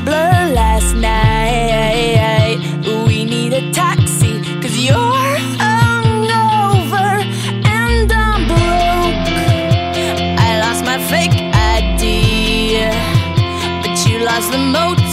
cobbler last night. We need a taxi, cause you're hungover and I'm broke. I lost my fake ID, but you lost the motive.